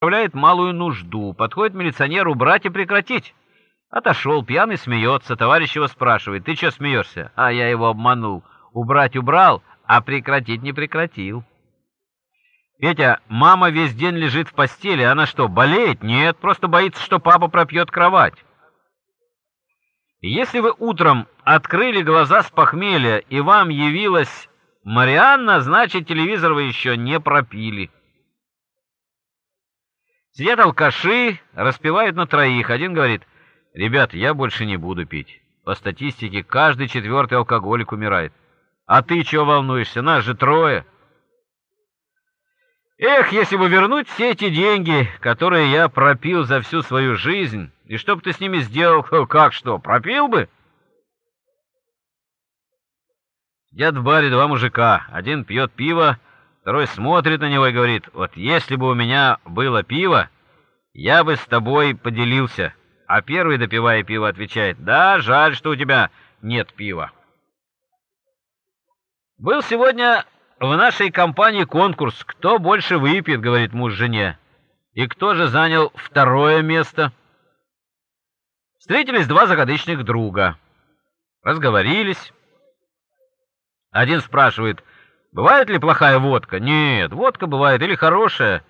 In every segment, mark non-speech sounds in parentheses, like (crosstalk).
справляет малую нужду. Подходит милиционер убрать и прекратить. Отошел, пьяный смеется, товарищ его спрашивает, ты что смеешься? А я его обманул. Убрать убрал, а прекратить не прекратил. Петя, мама весь день лежит в постели, она что, болеет? Нет, просто боится, что папа пропьет кровать. Если вы утром открыли глаза с похмелья и вам явилась Марианна, значит, телевизор вы еще не пропили. Сидят алкаши, распевают на троих. Один говорит, ребят, я больше не буду пить. По статистике, каждый четвертый алкоголик умирает. А ты чего волнуешься? Нас же трое. Эх, если бы вернуть все эти деньги, которые я пропил за всю свою жизнь, и что бы ты с ними сделал? (laughs) Как что, пропил бы? Сидят в баре два мужика. Один пьет пиво, второй смотрит на него и говорит, вот если бы у меня было пиво, я бы с тобой поделился. А первый, допивая пиво, отвечает, да, жаль, что у тебя нет пива. Был сегодня в нашей компании конкурс «Кто больше выпьет», — говорит муж жене. И кто же занял второе место? Встретились два загадочных друга. Разговорились. Один спрашивает, бывает ли плохая водка? Нет, водка бывает или хорошая,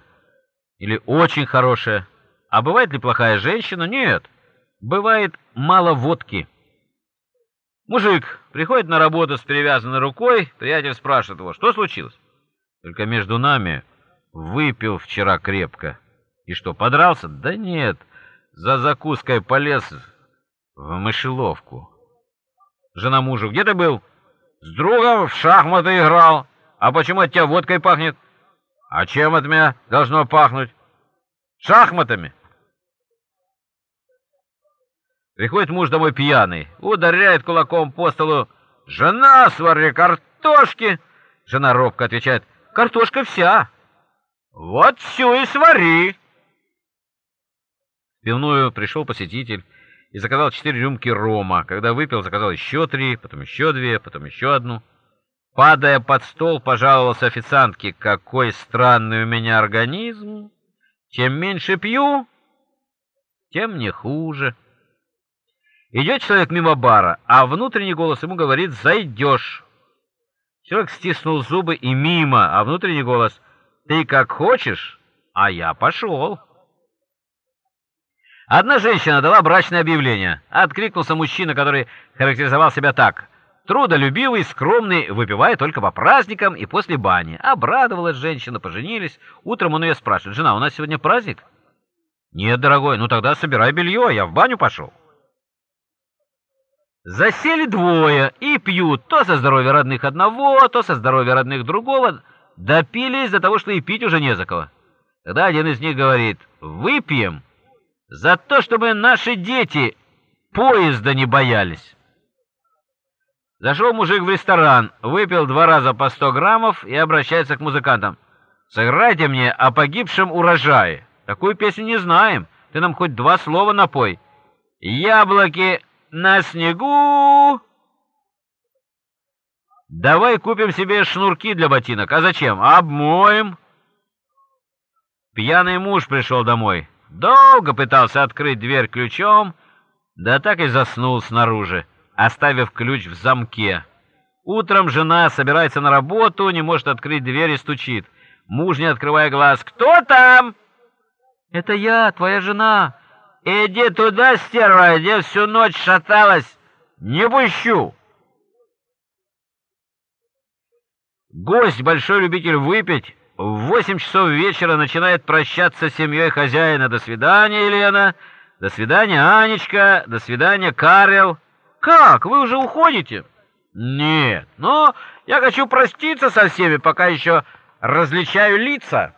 или очень хорошая. А бывает ли плохая женщина? Нет, бывает мало водки. Мужик приходит на работу с перевязанной рукой, приятель спрашивает его, что случилось? Только между нами выпил вчера крепко. И что, подрался? Да нет, за закуской полез в мышеловку. Жена мужу, где ты был? С другом в шахматы играл. А почему от тебя водкой пахнет? А чем от меня должно пахнуть? Шахматами. Приходит муж домой пьяный, ударяет кулаком по столу. «Жена, свари картошки!» Жена робко отвечает. «Картошка вся!» «Вот всю и свари!» В пивную пришел посетитель и заказал четыре рюмки рома. Когда выпил, заказал еще три, потом еще две, потом еще одну. Падая под стол, пожаловался официантке. «Какой странный у меня организм! Чем меньше пью, тем мне хуже». Идет человек мимо бара, а внутренний голос ему говорит «Зайдешь». Человек стиснул зубы и мимо, а внутренний голос «Ты как хочешь, а я пошел». Одна женщина дала брачное объявление. Откликнулся мужчина, который характеризовал себя так. Трудолюбивый, скромный, выпивая только по праздникам и после бани. Обрадовалась женщина, поженились. Утром он ее спрашивает, «Жена, у нас сегодня праздник?» «Нет, дорогой, ну тогда собирай белье, я в баню пошел». Засели двое и пьют то со здоровья родных одного, то со здоровья родных другого. Допили из-за того, что и пить уже не за кого. Тогда один из них говорит, выпьем за то, чтобы наши дети поезда не боялись. Зашел мужик в ресторан, выпил два раза по сто граммов и обращается к музыкантам. «Сыграйте мне о погибшем урожае. Такую песню не знаем. Ты нам хоть два слова напой. Яблоки на снегу. Давай купим себе шнурки для ботинок. А зачем? Обмоем. Пьяный муж пришел домой. Долго пытался открыть дверь ключом, да так и заснул снаружи, оставив ключ в замке. Утром жена собирается на работу, не может открыть дверь и стучит. Муж, не открывая глаз, «Кто там?» «Это я, твоя жена». Иди туда, стерва, где всю ночь шаталась. Не пущу. Гость, большой любитель выпить, в восемь часов вечера начинает прощаться с семьей хозяина. До свидания, Елена. До свидания, Анечка. До свидания, Карел. Как, вы уже уходите? Нет, но я хочу проститься со всеми, пока еще различаю лица.